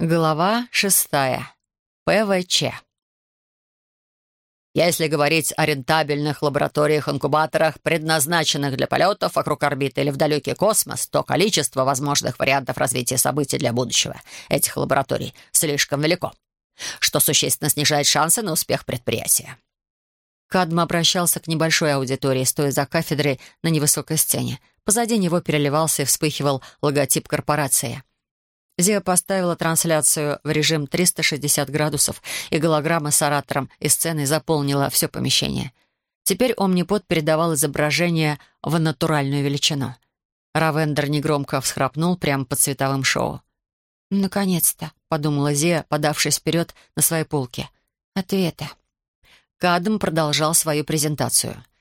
Глава шестая. ПВЧ. Если говорить о рентабельных лабораториях-инкубаторах, предназначенных для полетов вокруг орбиты или в далекий космос, то количество возможных вариантов развития событий для будущего этих лабораторий слишком велико, что существенно снижает шансы на успех предприятия. Кадм обращался к небольшой аудитории, стоя за кафедрой на невысокой сцене. Позади него переливался и вспыхивал логотип корпорации — Зия поставила трансляцию в режим 360 градусов, и голограмма с оратором и сценой заполнила все помещение. Теперь Омнипод передавал изображение в натуральную величину. Равендер негромко всхрапнул прямо под световым шоу. «Наконец-то», — подумала Зия, подавшись вперед на своей полке. «Ответы». Кадм продолжал свою презентацию —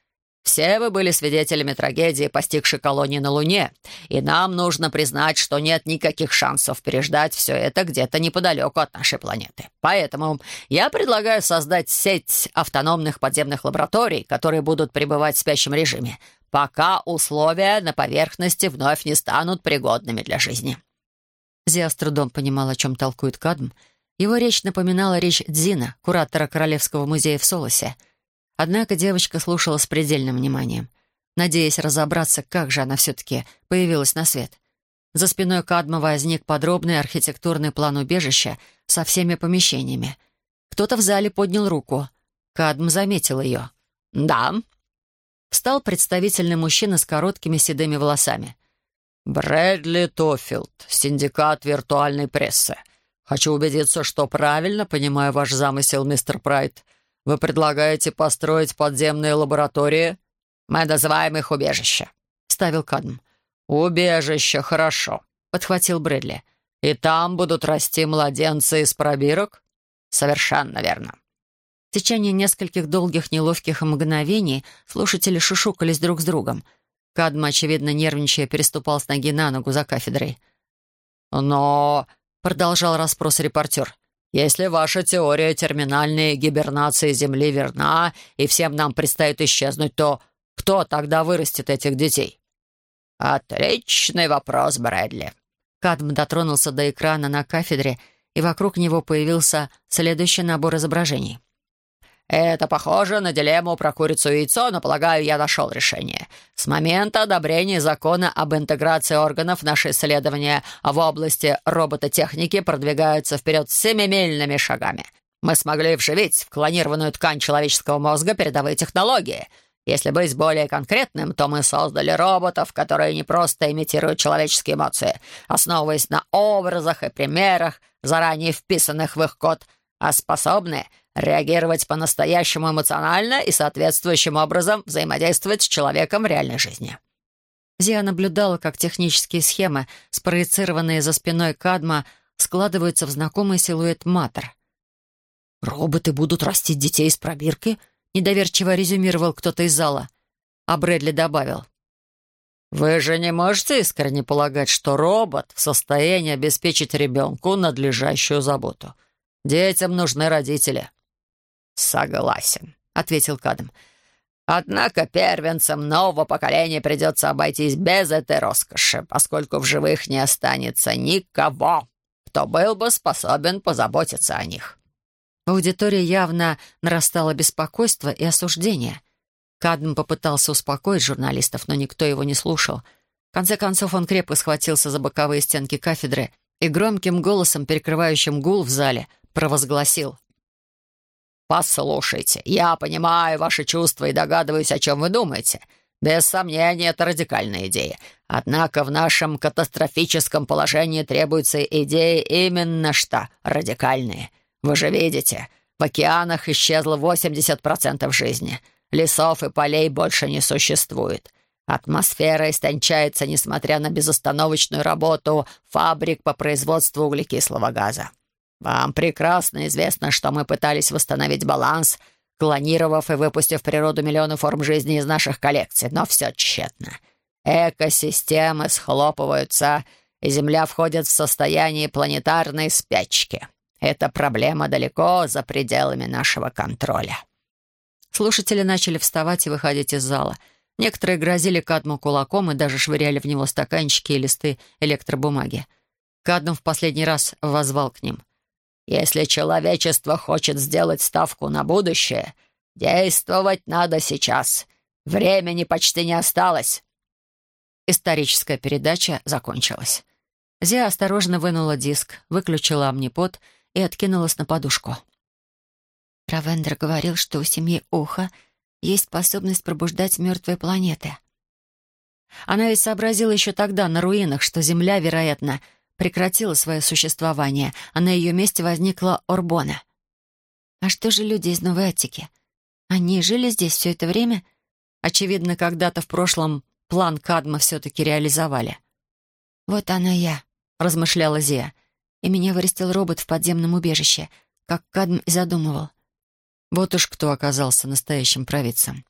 все вы были свидетелями трагедии, постигшей колонии на Луне, и нам нужно признать, что нет никаких шансов переждать все это где-то неподалеку от нашей планеты. Поэтому я предлагаю создать сеть автономных подземных лабораторий, которые будут пребывать в спящем режиме, пока условия на поверхности вновь не станут пригодными для жизни». Зия с трудом понимал, о чем толкует Кадм. Его речь напоминала речь Дзина, куратора Королевского музея в Солосе — Однако девочка слушала с предельным вниманием, надеясь разобраться, как же она все-таки появилась на свет. За спиной Кадма возник подробный архитектурный план убежища со всеми помещениями. Кто-то в зале поднял руку. Кадм заметил ее. «Да». Встал представительный мужчина с короткими седыми волосами. «Брэдли Тофилд, синдикат виртуальной прессы. Хочу убедиться, что правильно понимаю ваш замысел, мистер Прайд. Вы предлагаете построить подземные лаборатории? Мы называем их убежища», — ставил Кадм. «Убежище, хорошо», — подхватил Брэдли. «И там будут расти младенцы из пробирок?» «Совершенно верно». В течение нескольких долгих неловких мгновений слушатели шушукались друг с другом. Кадм, очевидно, нервничая, переступал с ноги на ногу за кафедрой. «Но...» — продолжал расспрос репортер. Если ваша теория терминальной гибернации Земли верна, и всем нам предстоит исчезнуть, то кто тогда вырастет этих детей?» «Отличный вопрос, Брэдли». Кадм дотронулся до экрана на кафедре, и вокруг него появился следующий набор изображений. Это похоже на дилемму про курицу и яйцо, но, полагаю, я нашел решение. С момента одобрения закона об интеграции органов наши исследования в области робототехники продвигаются вперед семимильными шагами. Мы смогли вживить в клонированную ткань человеческого мозга передовые технологии. Если быть более конкретным, то мы создали роботов, которые не просто имитируют человеческие эмоции, основываясь на образах и примерах, заранее вписанных в их код, а способны — реагировать по-настоящему эмоционально и соответствующим образом взаимодействовать с человеком в реальной жизни. Зия наблюдала, как технические схемы, спроецированные за спиной Кадма, складываются в знакомый силуэт Матер. «Роботы будут растить детей из пробирки?» — недоверчиво резюмировал кто-то из зала. А Брэдли добавил. «Вы же не можете искренне полагать, что робот в состоянии обеспечить ребенку надлежащую заботу. Детям нужны родители». «Согласен», — ответил Кадам. «Однако первенцам нового поколения придется обойтись без этой роскоши, поскольку в живых не останется никого, кто был бы способен позаботиться о них». В аудитории явно нарастало беспокойство и осуждение. Кадм попытался успокоить журналистов, но никто его не слушал. В конце концов он крепко схватился за боковые стенки кафедры и громким голосом, перекрывающим гул в зале, провозгласил. «Послушайте, я понимаю ваши чувства и догадываюсь, о чем вы думаете. Без сомнения, это радикальная идея. Однако в нашем катастрофическом положении требуются идеи именно что радикальные. Вы же видите, в океанах исчезло 80% жизни. Лесов и полей больше не существует. Атмосфера истончается, несмотря на безостановочную работу фабрик по производству углекислого газа. Вам прекрасно известно, что мы пытались восстановить баланс, клонировав и выпустив в природу миллионы форм жизни из наших коллекций, но все тщетно. Экосистемы схлопываются, и Земля входит в состояние планетарной спячки. Эта проблема далеко за пределами нашего контроля. Слушатели начали вставать и выходить из зала. Некоторые грозили Кадму кулаком и даже швыряли в него стаканчики и листы электробумаги. Каднум в последний раз возвал к ним. «Если человечество хочет сделать ставку на будущее, действовать надо сейчас. Времени почти не осталось». Историческая передача закончилась. Зия осторожно вынула диск, выключила амнипод и откинулась на подушку. Равендер говорил, что у семьи Оха есть способность пробуждать мертвые планеты. Она ведь сообразила еще тогда, на руинах, что Земля, вероятно, прекратила свое существование, а на ее месте возникла Орбона. А что же люди из Новой Аттики? Они жили здесь все это время? Очевидно, когда-то в прошлом план Кадма все-таки реализовали. «Вот она я», — размышляла Зия. «И меня вырастил робот в подземном убежище, как Кадм и задумывал. Вот уж кто оказался настоящим провидцем.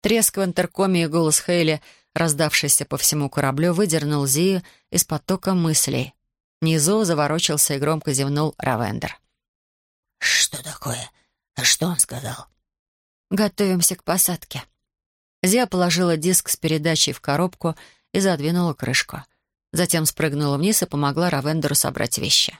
Треск в интеркоме и голос Хейли, раздавшийся по всему кораблю, выдернул Зию из потока мыслей. Внизу заворочился и громко зевнул Равендер. «Что такое? Что он сказал?» «Готовимся к посадке». Зия положила диск с передачей в коробку и задвинула крышку. Затем спрыгнула вниз и помогла Равендеру собрать вещи.